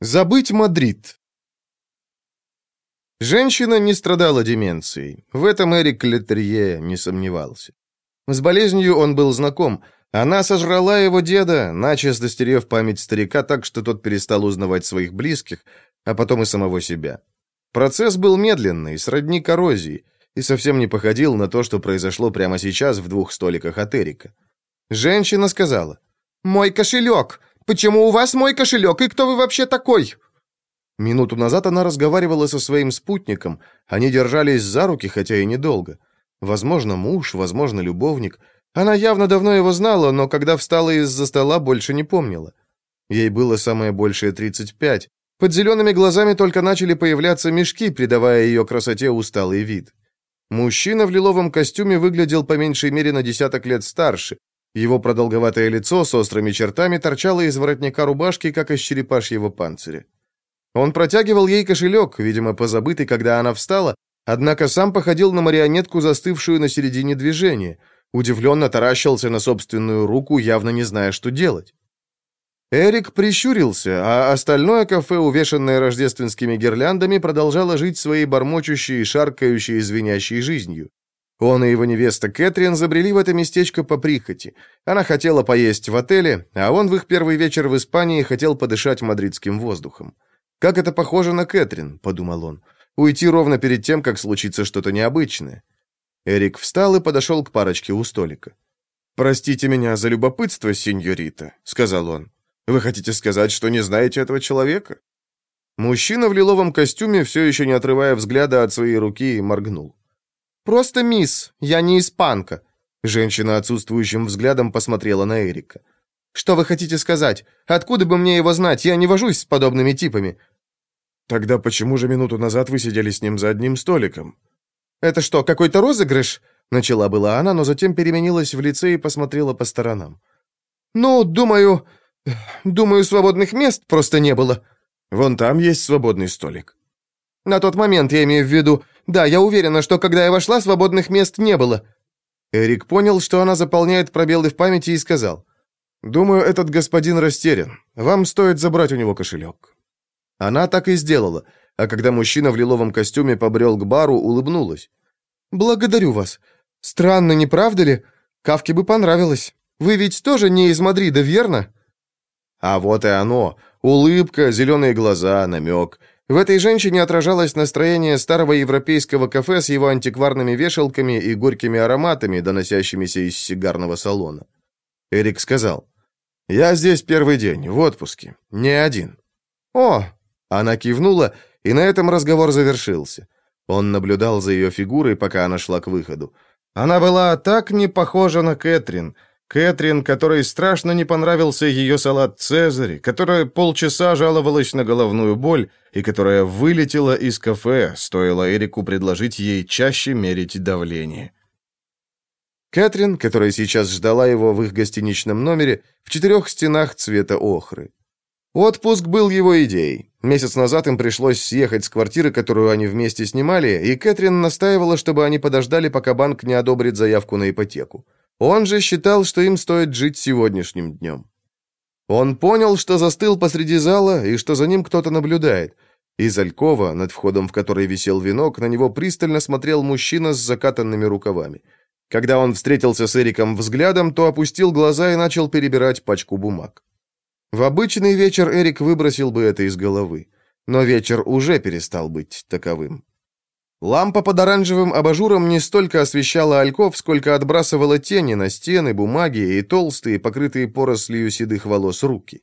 Забыть Мадрид. Женщина не страдала деменцией. В этом Эрик Летерье не сомневался. С болезнью он был знаком. Она сожрала его деда, начисто стерев память старика так, что тот перестал узнавать своих близких, а потом и самого себя. Процесс был медленный, сродни коррозии, и совсем не походил на то, что произошло прямо сейчас в двух столиках от Эрика. Женщина сказала, «Мой кошелек! Почему у вас мой кошелек, и кто вы вообще такой?» Минуту назад она разговаривала со своим спутником. Они держались за руки, хотя и недолго. Возможно, муж, возможно, любовник. Она явно давно его знала, но когда встала из-за стола, больше не помнила. Ей было самое большее 35. Под зелеными глазами только начали появляться мешки, придавая ее красоте усталый вид. Мужчина в лиловом костюме выглядел по меньшей мере на десяток лет старше, его продолговатое лицо с острыми чертами торчало из воротника рубашки, как из черепашьего панциря. Он протягивал ей кошелек, видимо, позабытый, когда она встала, однако сам походил на марионетку, застывшую на середине движения. Удивленно таращился на собственную руку, явно не зная, что делать. Эрик прищурился, а остальное кафе, увешанное рождественскими гирляндами, продолжало жить своей бормочущей, шаркающей, звенящей жизнью. Он и его невеста Кэтрин забрели в это местечко по прихоти. Она хотела поесть в отеле, а он в их первый вечер в Испании хотел подышать мадридским воздухом. «Как это похоже на Кэтрин», — подумал он. «Уйти ровно перед тем, как случится что-то необычное». Эрик встал и подошел к парочке у столика. «Простите меня за любопытство, сеньорита», — сказал он. «Вы хотите сказать, что не знаете этого человека?» Мужчина в лиловом костюме, все еще не отрывая взгляда от своей руки, моргнул. «Просто мисс, я не испанка». Женщина отсутствующим взглядом посмотрела на Эрика. «Что вы хотите сказать? Откуда бы мне его знать? Я не вожусь с подобными типами». «Тогда почему же минуту назад вы сидели с ним за одним столиком?» «Это что, какой-то розыгрыш?» Начала была она, но затем переменилась в лице и посмотрела по сторонам. «Ну, думаю... Думаю, свободных мест просто не было». «Вон там есть свободный столик». «На тот момент, я имею в виду. Да, я уверена, что когда я вошла, свободных мест не было». Эрик понял, что она заполняет пробелы в памяти и сказал. «Думаю, этот господин растерян. Вам стоит забрать у него кошелек». Она так и сделала, а когда мужчина в лиловом костюме побрел к бару, улыбнулась. «Благодарю вас. Странно, не правда ли? Кавке бы понравилось. Вы ведь тоже не из Мадрида, верно?» А вот и оно. Улыбка, зеленые глаза, намек. В этой женщине отражалось настроение старого европейского кафе с его антикварными вешалками и горькими ароматами, доносящимися из сигарного салона. Эрик сказал, «Я здесь первый день, в отпуске, не один». «О!» Она кивнула, и на этом разговор завершился. Он наблюдал за ее фигурой, пока она шла к выходу. Она была так не похожа на Кэтрин — Кэтрин, которой страшно не понравился ее салат «Цезарь», которая полчаса жаловалась на головную боль и которая вылетела из кафе, стоило Эрику предложить ей чаще мерить давление. Кэтрин, которая сейчас ждала его в их гостиничном номере, в четырех стенах цвета охры. Отпуск был его идеей. Месяц назад им пришлось съехать с квартиры, которую они вместе снимали, и Кэтрин настаивала, чтобы они подождали, пока банк не одобрит заявку на ипотеку. Он же считал, что им стоит жить сегодняшним днем. Он понял, что застыл посреди зала и что за ним кто-то наблюдает. Из алькова, над входом в который висел венок, на него пристально смотрел мужчина с закатанными рукавами. Когда он встретился с Эриком взглядом, то опустил глаза и начал перебирать пачку бумаг. В обычный вечер Эрик выбросил бы это из головы. Но вечер уже перестал быть таковым. Лампа под оранжевым абажуром не столько освещала альков, сколько отбрасывала тени на стены, бумаги и толстые, покрытые порослью седых волос руки.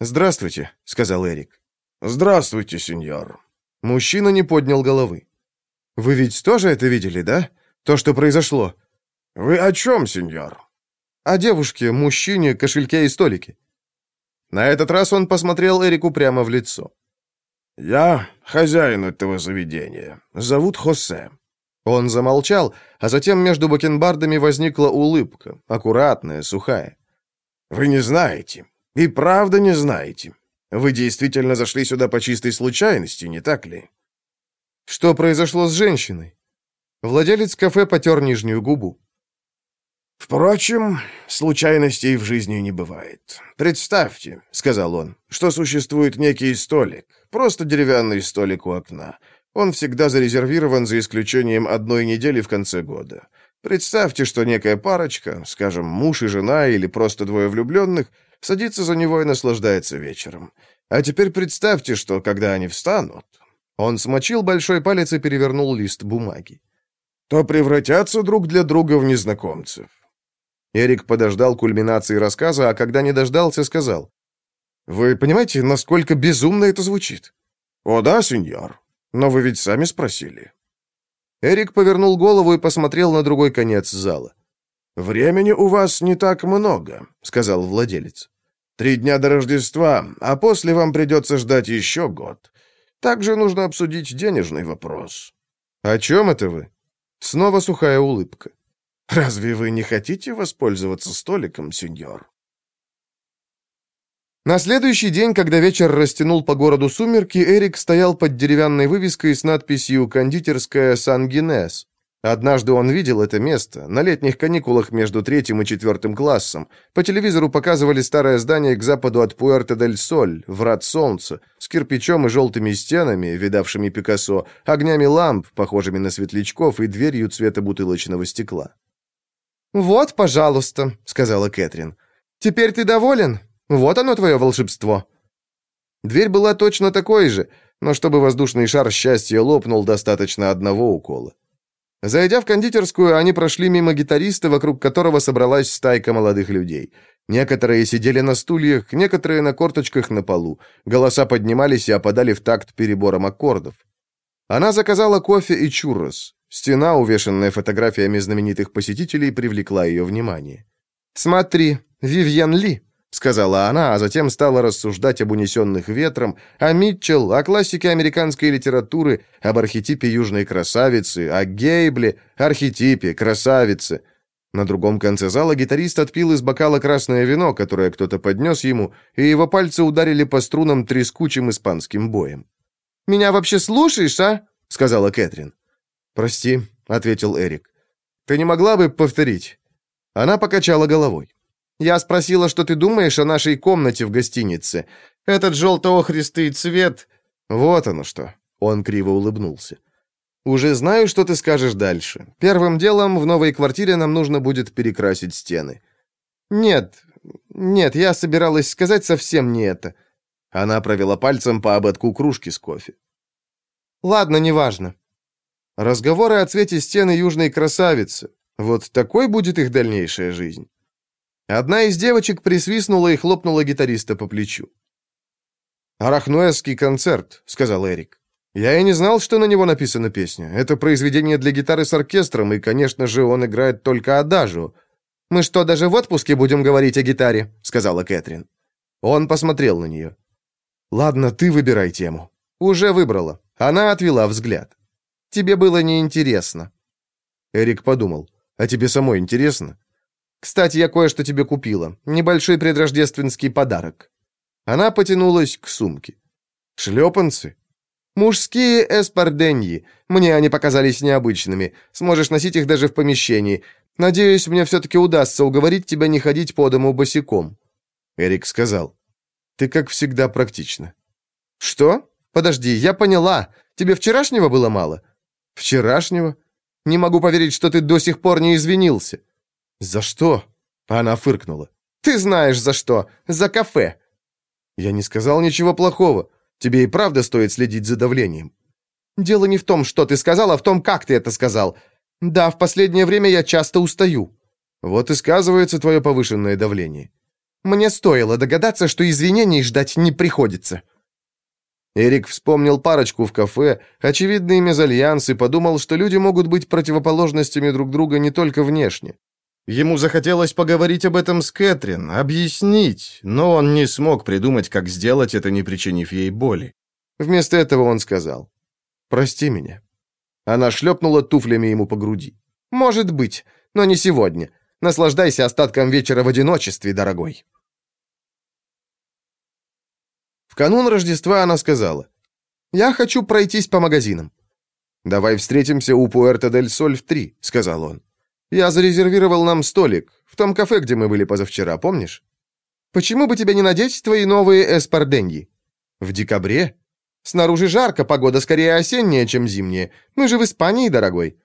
«Здравствуйте», — сказал Эрик. «Здравствуйте, сеньор». Мужчина не поднял головы. «Вы ведь тоже это видели, да? То, что произошло?» «Вы о чем, сеньор?» «О девушке, мужчине, кошельке и столике». На этот раз он посмотрел Эрику прямо в лицо. «Я хозяин этого заведения. Зовут Хосе». Он замолчал, а затем между бакенбардами возникла улыбка, аккуратная, сухая. «Вы не знаете. И правда не знаете. Вы действительно зашли сюда по чистой случайности, не так ли?» «Что произошло с женщиной?» Владелец кафе потер нижнюю губу. Впрочем, случайностей в жизни не бывает. Представьте, — сказал он, — что существует некий столик, просто деревянный столик у окна. Он всегда зарезервирован за исключением одной недели в конце года. Представьте, что некая парочка, скажем, муж и жена или просто двое влюбленных, садится за него и наслаждается вечером. А теперь представьте, что когда они встанут... Он смочил большой палец и перевернул лист бумаги. То превратятся друг для друга в незнакомцев. Эрик подождал кульминации рассказа, а когда не дождался, сказал. «Вы понимаете, насколько безумно это звучит?» «О да, сеньор. Но вы ведь сами спросили». Эрик повернул голову и посмотрел на другой конец зала. «Времени у вас не так много», — сказал владелец. «Три дня до Рождества, а после вам придется ждать еще год. Также нужно обсудить денежный вопрос». «О чем это вы?» Снова сухая улыбка. Разве вы не хотите воспользоваться столиком, сеньор? На следующий день, когда вечер растянул по городу сумерки, Эрик стоял под деревянной вывеской с надписью «Кондитерская Сан-Гинес». Однажды он видел это место, на летних каникулах между третьим и четвертым классом. По телевизору показывали старое здание к западу от Пуэрто-дель-Соль, врат солнца, с кирпичом и желтыми стенами, видавшими Пикассо, огнями ламп, похожими на светлячков, и дверью цвета бутылочного стекла. «Вот, пожалуйста», — сказала Кэтрин. «Теперь ты доволен? Вот оно твое волшебство». Дверь была точно такой же, но чтобы воздушный шар счастья лопнул, достаточно одного укола. Зайдя в кондитерскую, они прошли мимо гитариста, вокруг которого собралась стайка молодых людей. Некоторые сидели на стульях, некоторые на корточках на полу. Голоса поднимались и опадали в такт перебором аккордов. Она заказала кофе и чуррос. Стена, увешанная фотографиями знаменитых посетителей, привлекла ее внимание. «Смотри, Вивьен Ли», — сказала она, а затем стала рассуждать об унесенных ветром, о Митчелл, о классике американской литературы, об архетипе южной красавицы, о Гейбле, архетипе, красавице. На другом конце зала гитарист отпил из бокала красное вино, которое кто-то поднес ему, и его пальцы ударили по струнам трескучим испанским боем. «Меня вообще слушаешь, а?» — сказала Кэтрин. «Прости», — ответил Эрик. «Ты не могла бы повторить?» Она покачала головой. «Я спросила, что ты думаешь о нашей комнате в гостинице. Этот желто-охристый цвет...» «Вот оно что!» — он криво улыбнулся. «Уже знаю, что ты скажешь дальше. Первым делом в новой квартире нам нужно будет перекрасить стены». «Нет, нет, я собиралась сказать совсем не это». Она провела пальцем по ободку кружки с кофе. «Ладно, неважно. Разговоры о цвете стены южной красавицы. Вот такой будет их дальнейшая жизнь. Одна из девочек присвистнула и хлопнула гитариста по плечу. «Арахнуэзский концерт», — сказал Эрик. «Я и не знал, что на него написана песня. Это произведение для гитары с оркестром, и, конечно же, он играет только адажу». «Мы что, даже в отпуске будем говорить о гитаре?» — сказала Кэтрин. Он посмотрел на нее. «Ладно, ты выбирай тему». «Уже выбрала». Она отвела взгляд. Тебе было неинтересно». Эрик подумал. «А тебе самой интересно?» «Кстати, я кое-что тебе купила. Небольшой предрождественский подарок». Она потянулась к сумке. «Шлепанцы?» «Мужские эспарденьи. Мне они показались необычными. Сможешь носить их даже в помещении. Надеюсь, мне все-таки удастся уговорить тебя не ходить по дому босиком». Эрик сказал. «Ты, как всегда, практична». «Что? Подожди, я поняла. Тебе вчерашнего было мало?» «Вчерашнего? Не могу поверить, что ты до сих пор не извинился». «За что?» Она фыркнула. «Ты знаешь, за что. За кафе». «Я не сказал ничего плохого. Тебе и правда стоит следить за давлением». «Дело не в том, что ты сказал, а в том, как ты это сказал. Да, в последнее время я часто устаю». «Вот и сказывается твое повышенное давление». «Мне стоило догадаться, что извинений ждать не приходится». Эрик вспомнил парочку в кафе, очевидные мезальянсы, подумал, что люди могут быть противоположностями друг друга не только внешне. Ему захотелось поговорить об этом с Кэтрин, объяснить, но он не смог придумать, как сделать это, не причинив ей боли. Вместо этого он сказал «Прости меня». Она шлепнула туфлями ему по груди. «Может быть, но не сегодня. Наслаждайся остатком вечера в одиночестве, дорогой». В канун Рождества она сказала, «Я хочу пройтись по магазинам». «Давай встретимся у Пуэрто-дель-Соль в три», — сказал он. Я зарезервировал нам столик в том кафе, где мы были позавчера, помнишь? Почему бы тебе не надеть твои новые эспарденьи? В декабре? Снаружи жарко, погода скорее осенняя, чем зимняя. Мы же в Испании, дорогой.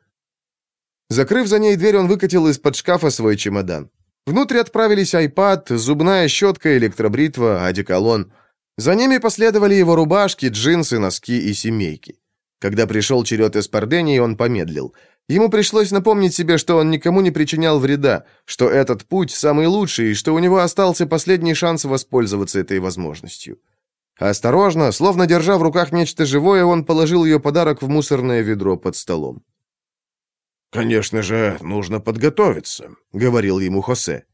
Закрыв за ней дверь, он выкатил из-под шкафа свой чемодан. Внутрь отправились айпад, зубная щетка, электробритва, одеколон. За ними последовали его рубашки, джинсы, носки и семейки. Когда пришел черед Эспардении, он помедлил. Ему пришлось напомнить себе, что он никому не причинял вреда, что этот путь самый лучший и что у него остался последний шанс воспользоваться этой возможностью. Осторожно, словно держа в руках нечто живое, он положил ее подарок в мусорное ведро под столом. «Конечно же, нужно подготовиться», — говорил ему Хосе.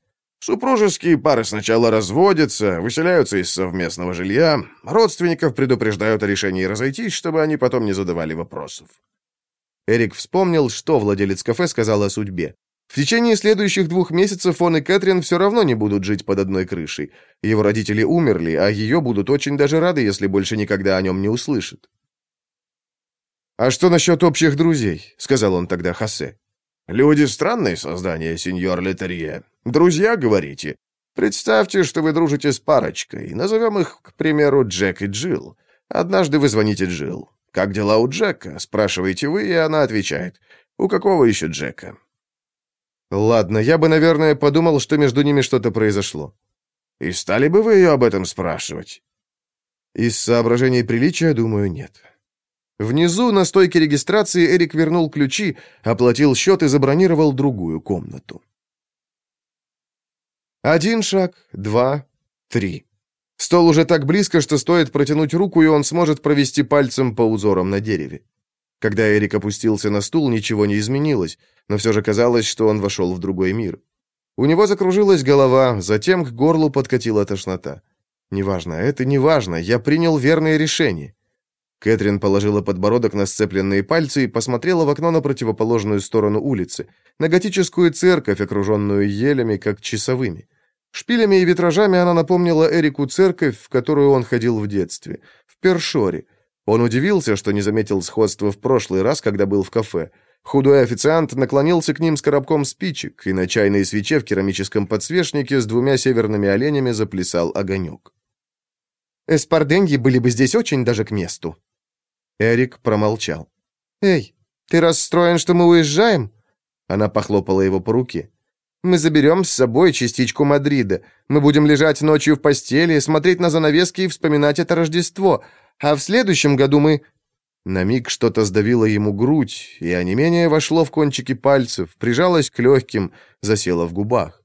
«Супружеские пары сначала разводятся, выселяются из совместного жилья, родственников предупреждают о решении разойтись, чтобы они потом не задавали вопросов. Эрик вспомнил, что владелец кафе сказал о судьбе. В течение следующих двух месяцев он и Кэтрин все равно не будут жить под одной крышей. Его родители умерли, а ее будут очень даже рады, если больше никогда о нем не услышат. «А что насчет общих друзей?» — сказал он тогда Хосе. «Люди — странные создания, сеньор Летерье. Друзья, говорите? Представьте, что вы дружите с парочкой. Назовем их, к примеру, Джек и Джилл. Однажды вы звоните Джилл. «Как дела у Джека?» — спрашиваете вы, и она отвечает. «У какого еще Джека?» «Ладно, я бы, наверное, подумал, что между ними что-то произошло». «И стали бы вы ее об этом спрашивать?» «Из соображений приличия, думаю, нет». Внизу, на стойке регистрации, Эрик вернул ключи, оплатил счет и забронировал другую комнату. Один шаг, два, три. Стол уже так близко, что стоит протянуть руку, и он сможет провести пальцем по узорам на дереве. Когда Эрик опустился на стул, ничего не изменилось, но все же казалось, что он вошел в другой мир. У него закружилась голова, затем к горлу подкатила тошнота. «Неважно, это неважно, я принял верное решение». Кэтрин положила подбородок на сцепленные пальцы и посмотрела в окно на противоположную сторону улицы, на готическую церковь, окруженную елями, как часовыми. Шпилями и витражами она напомнила Эрику церковь, в которую он ходил в детстве, в Першоре. Он удивился, что не заметил сходства в прошлый раз, когда был в кафе. Худой официант наклонился к ним с коробком спичек, и на чайной свече в керамическом подсвечнике с двумя северными оленями заплясал огонек. «Эспарденьи были бы здесь очень даже к месту». Эрик промолчал. «Эй, ты расстроен, что мы уезжаем?» Она похлопала его по руке. Мы заберем с собой частичку Мадрида. Мы будем лежать ночью в постели, смотреть на занавески и вспоминать это Рождество. А в следующем году мы...» На миг что-то сдавило ему грудь, и онемение вошло в кончики пальцев, прижалось к легким, засело в губах.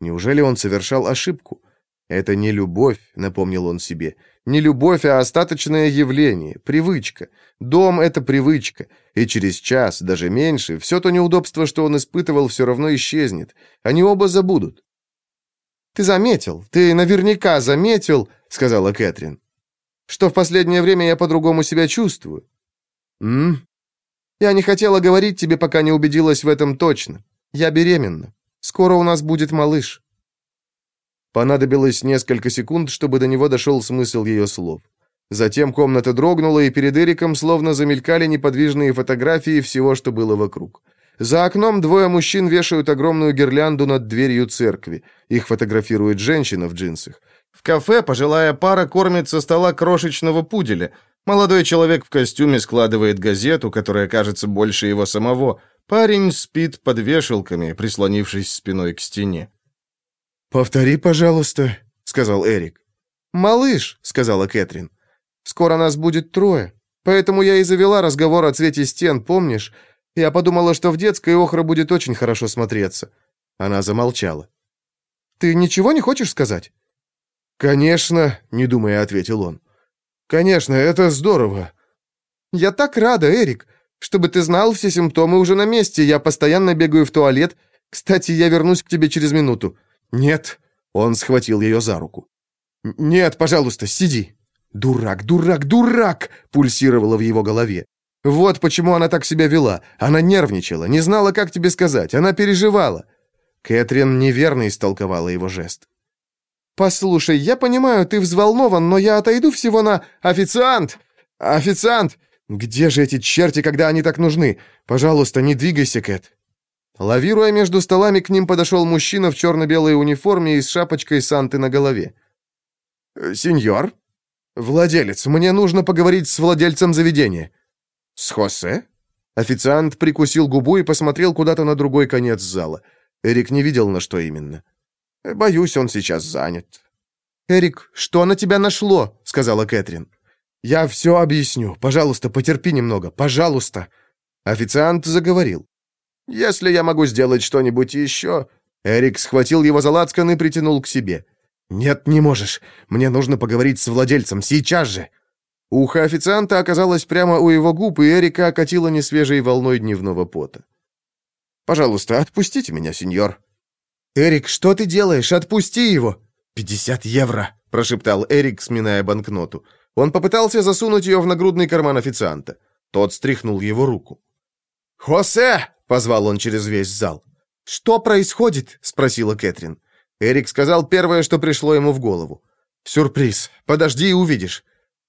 Неужели он совершал ошибку? Это не любовь, напомнил он себе. Не любовь, а остаточное явление, привычка. Дом — это привычка. И через час, даже меньше, все то неудобство, что он испытывал, все равно исчезнет. Они оба забудут. «Ты заметил, ты наверняка заметил», — сказала Кэтрин, «что в последнее время я по-другому себя чувствую». «М? Я не хотела говорить тебе, пока не убедилась в этом точно. Я беременна. Скоро у нас будет малыш». Понадобилось несколько секунд, чтобы до него дошел смысл ее слов. Затем комната дрогнула, и перед Эриком словно замелькали неподвижные фотографии всего, что было вокруг. За окном двое мужчин вешают огромную гирлянду над дверью церкви. Их фотографирует женщина в джинсах. В кафе пожилая пара кормит со стола крошечного пуделя. Молодой человек в костюме складывает газету, которая кажется больше его самого. Парень спит под вешалками, прислонившись спиной к стене. «Повтори, пожалуйста», — сказал Эрик. «Малыш», — сказала Кэтрин. «Скоро нас будет трое. Поэтому я и завела разговор о цвете стен, помнишь? Я подумала, что в детской охра будет очень хорошо смотреться». Она замолчала. «Ты ничего не хочешь сказать?» «Конечно», — не думая, ответил он. «Конечно, это здорово». «Я так рада, Эрик. Чтобы ты знал, все симптомы уже на месте. Я постоянно бегаю в туалет. Кстати, я вернусь к тебе через минуту. «Нет». Он схватил ее за руку. «Нет, пожалуйста, сиди». «Дурак, дурак, дурак!» пульсировало в его голове. «Вот почему она так себя вела. Она нервничала, не знала, как тебе сказать. Она переживала». Кэтрин неверно истолковала его жест. «Послушай, я понимаю, ты взволнован, но я отойду всего на... Официант! Официант! Где же эти черти, когда они так нужны? Пожалуйста, не двигайся, Кэт». Лавируя между столами, к ним подошел мужчина в черно-белой униформе и с шапочкой Санты на голове. «Э, «Сеньор?» «Владелец, мне нужно поговорить с владельцем заведения». «С Хосе?» Официант прикусил губу и посмотрел куда-то на другой конец зала. Эрик не видел, на что именно. «Боюсь, он сейчас занят». «Эрик, что на тебя нашло?» — сказала Кэтрин. «Я все объясню. Пожалуйста, потерпи немного. Пожалуйста». Официант заговорил. «Если я могу сделать что-нибудь еще...» Эрик схватил его за лацкан и притянул к себе. «Нет, не можешь. Мне нужно поговорить с владельцем. Сейчас же!» Ухо официанта оказалось прямо у его губ, и Эрика окатила несвежей волной дневного пота. «Пожалуйста, отпустите меня, сеньор». «Эрик, что ты делаешь? Отпусти его!» «Пятьдесят евро!» — прошептал Эрик, сминая банкноту. Он попытался засунуть ее в нагрудный карман официанта. Тот стряхнул его руку. «Хосе!» — позвал он через весь зал. «Что происходит?» — спросила Кэтрин. Эрик сказал первое, что пришло ему в голову. «Сюрприз. Подожди и увидишь».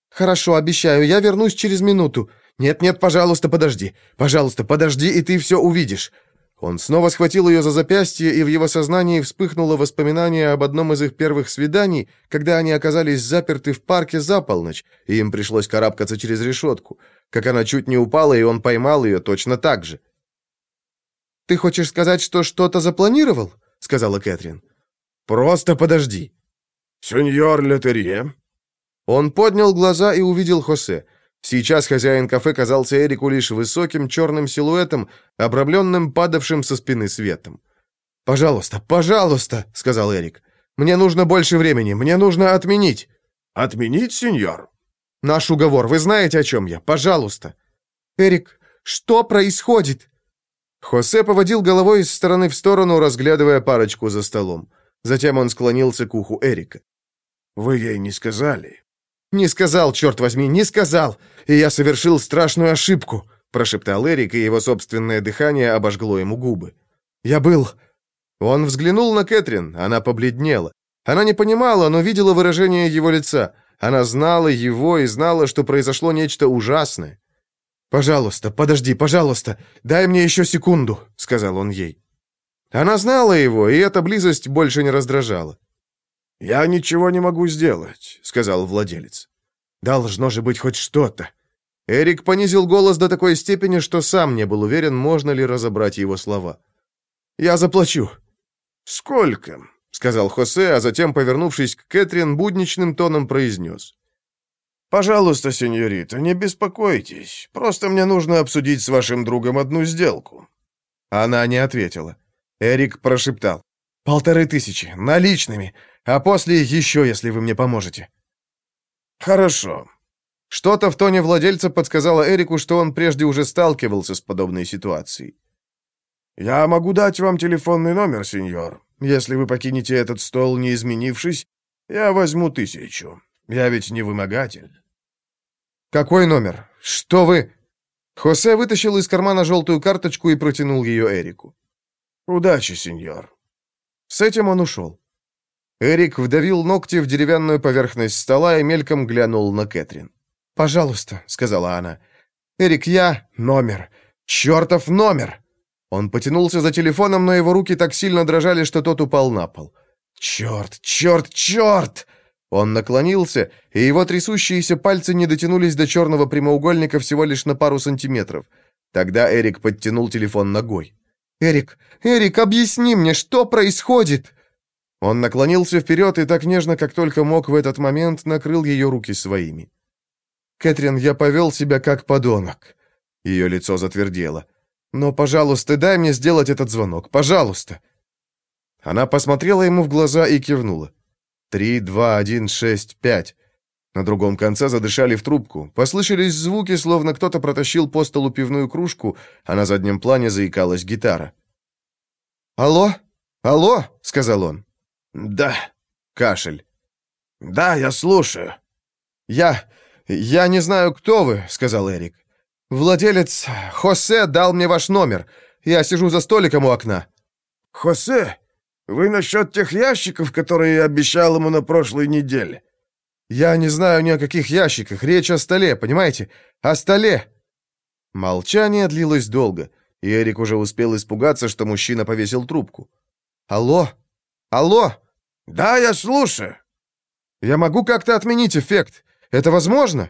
«Хорошо, обещаю, я вернусь через минуту. Нет-нет, пожалуйста, подожди. Пожалуйста, подожди, и ты все увидишь». Он снова схватил ее за запястье, и в его сознании вспыхнуло воспоминание об одном из их первых свиданий, когда они оказались заперты в парке за полночь, и им пришлось карабкаться через решетку. Как она чуть не упала, и он поймал ее точно так же. «Ты хочешь сказать, что что-то запланировал?» — сказала Кэтрин. «Просто подожди». «Сеньор Летерье?» Он поднял глаза и увидел Хосе. Сейчас хозяин кафе казался Эрику лишь высоким черным силуэтом, обрамленным падавшим со спины светом. «Пожалуйста, пожалуйста», — сказал Эрик. «Мне нужно больше времени, мне нужно отменить». «Отменить, сеньор?» «Наш уговор, вы знаете, о чем я, пожалуйста». «Эрик, что происходит?» Хосе поводил головой из стороны в сторону, разглядывая парочку за столом. Затем он склонился к уху Эрика. «Вы ей не сказали?» «Не сказал, черт возьми, не сказал! И я совершил страшную ошибку!» прошептал Эрик, и его собственное дыхание обожгло ему губы. «Я был...» Он взглянул на Кэтрин, она побледнела. Она не понимала, но видела выражение его лица. Она знала его и знала, что произошло нечто ужасное. «Пожалуйста, подожди, пожалуйста, дай мне еще секунду», — сказал он ей. Она знала его, и эта близость больше не раздражала. «Я ничего не могу сделать», — сказал владелец. «Должно же быть хоть что-то». Эрик понизил голос до такой степени, что сам не был уверен, можно ли разобрать его слова. «Я заплачу». «Сколько?» — сказал Хосе, а затем, повернувшись к Кэтрин, будничным тоном произнес. «Пожалуйста, сеньорита, не беспокойтесь. Просто мне нужно обсудить с вашим другом одну сделку». Она не ответила. Эрик прошептал. «Полторы тысячи, наличными, а после еще, если вы мне поможете». «Хорошо». Что-то в тоне владельца подсказало Эрику, что он прежде уже сталкивался с подобной ситуацией. «Я могу дать вам телефонный номер, сеньор. Если вы покинете этот стол, не изменившись, я возьму тысячу. Я ведь не вымогатель». «Какой номер? Что вы...» Хосе вытащил из кармана желтую карточку и протянул ее Эрику. «Удачи, сеньор». С этим он ушел. Эрик вдавил ногти в деревянную поверхность стола и мельком глянул на Кэтрин. «Пожалуйста», — сказала она. «Эрик, я... Номер. Чертов номер!» Он потянулся за телефоном, но его руки так сильно дрожали, что тот упал на пол. «Черт, черт, черт!» Он наклонился, и его трясущиеся пальцы не дотянулись до черного прямоугольника всего лишь на пару сантиметров. Тогда Эрик подтянул телефон ногой. «Эрик, Эрик, объясни мне, что происходит?» Он наклонился вперед и так нежно, как только мог в этот момент, накрыл ее руки своими. «Кэтрин, я повел себя как подонок». Ее лицо затвердело. «Но, пожалуйста, дай мне сделать этот звонок, пожалуйста». Она посмотрела ему в глаза и кивнула. «Три, два, один, шесть, пять». На другом конце задышали в трубку. Послышались звуки, словно кто-то протащил по столу пивную кружку, а на заднем плане заикалась гитара. «Алло? Алло?» — сказал он. «Да». Кашель. «Да, я слушаю». «Я... я не знаю, кто вы», — сказал Эрик. «Владелец Хосе дал мне ваш номер. Я сижу за столиком у окна». «Хосе? Вы насчет тех ящиков, которые я обещал ему на прошлой неделе?» «Я не знаю ни о каких ящиках. Речь о столе, понимаете? О столе!» Молчание длилось долго. И Эрик уже успел испугаться, что мужчина повесил трубку. «Алло? Алло?» «Да, я слушаю». «Я могу как-то отменить эффект. Это возможно?»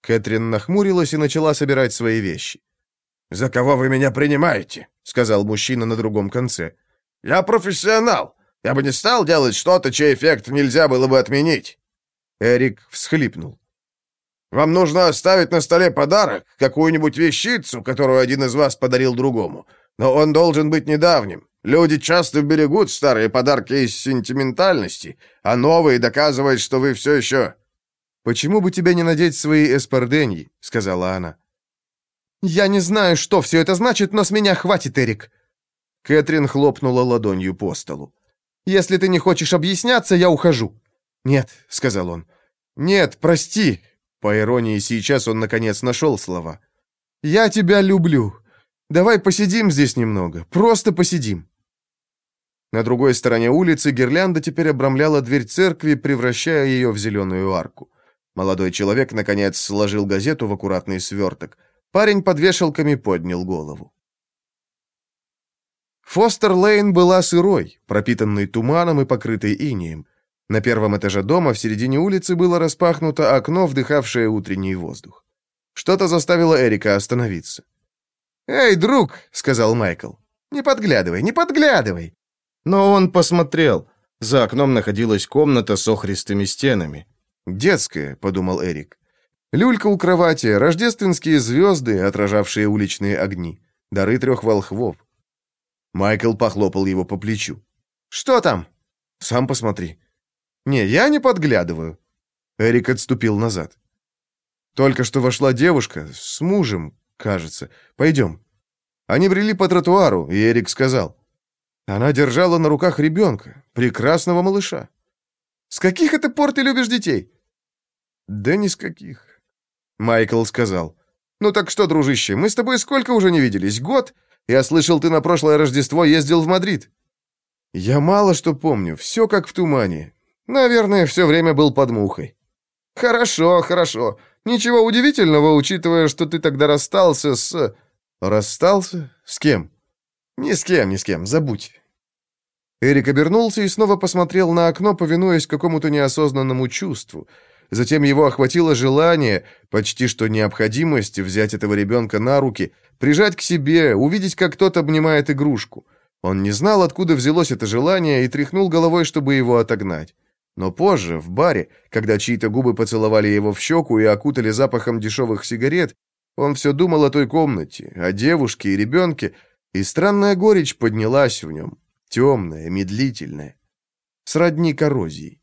Кэтрин нахмурилась и начала собирать свои вещи. «За кого вы меня принимаете?» — сказал мужчина на другом конце. «Я профессионал. Я бы не стал делать что-то, чей эффект нельзя было бы отменить». Эрик всхлипнул. «Вам нужно оставить на столе подарок, какую-нибудь вещицу, которую один из вас подарил другому. Но он должен быть недавним. Люди часто берегут старые подарки из сентиментальности, а новые доказывают, что вы все еще...» «Почему бы тебе не надеть свои эспарденьи?» — сказала она. «Я не знаю, что все это значит, но с меня хватит, Эрик!» Кэтрин хлопнула ладонью по столу. «Если ты не хочешь объясняться, я ухожу». «Нет», — сказал он. «Нет, прости». По иронии, сейчас он наконец нашел слова. «Я тебя люблю. Давай посидим здесь немного. Просто посидим». На другой стороне улицы гирлянда теперь обрамляла дверь церкви, превращая ее в зеленую арку. Молодой человек, наконец, сложил газету в аккуратный сверток. Парень под вешалками поднял голову. Фостер Лейн была сырой, пропитанной туманом и покрытой инеем. На первом этаже дома в середине улицы было распахнуто окно, вдыхавшее утренний воздух. Что-то заставило Эрика остановиться. «Эй, друг!» — сказал Майкл. «Не подглядывай, не подглядывай!» Но он посмотрел. За окном находилась комната с охристыми стенами. «Детская», — подумал Эрик. Люлька у кровати, рождественские звезды, отражавшие уличные огни, дары трех волхвов. Майкл похлопал его по плечу. «Что там?» «Сам посмотри». «Не, я не подглядываю». Эрик отступил назад. Только что вошла девушка с мужем, кажется. Пойдем. Они брели по тротуару, и Эрик сказал. Она держала на руках ребенка, прекрасного малыша. «С каких это пор ты любишь детей?» «Да ни с каких. Майкл сказал. «Ну так что, дружище, мы с тобой сколько уже не виделись? Год? Я слышал, ты на прошлое Рождество ездил в Мадрид». «Я мало что помню, все как в тумане. Наверное, все время был под мухой». «Хорошо, хорошо. Ничего удивительного, учитывая, что ты тогда расстался с...» «Расстался? С кем?» «Ни с кем, ни с кем, забудь». Эрик обернулся и снова посмотрел на окно, повинуясь какому-то неосознанному чувству — Затем его охватило желание, почти что необходимость взять этого ребенка на руки, прижать к себе, увидеть, как тот обнимает игрушку. Он не знал, откуда взялось это желание, и тряхнул головой, чтобы его отогнать. Но позже, в баре, когда чьи-то губы поцеловали его в щеку и окутали запахом дешевых сигарет, он все думал о той комнате, о девушке и ребенке, и странная горечь поднялась в нем, темная, медлительная, сродни коррозии.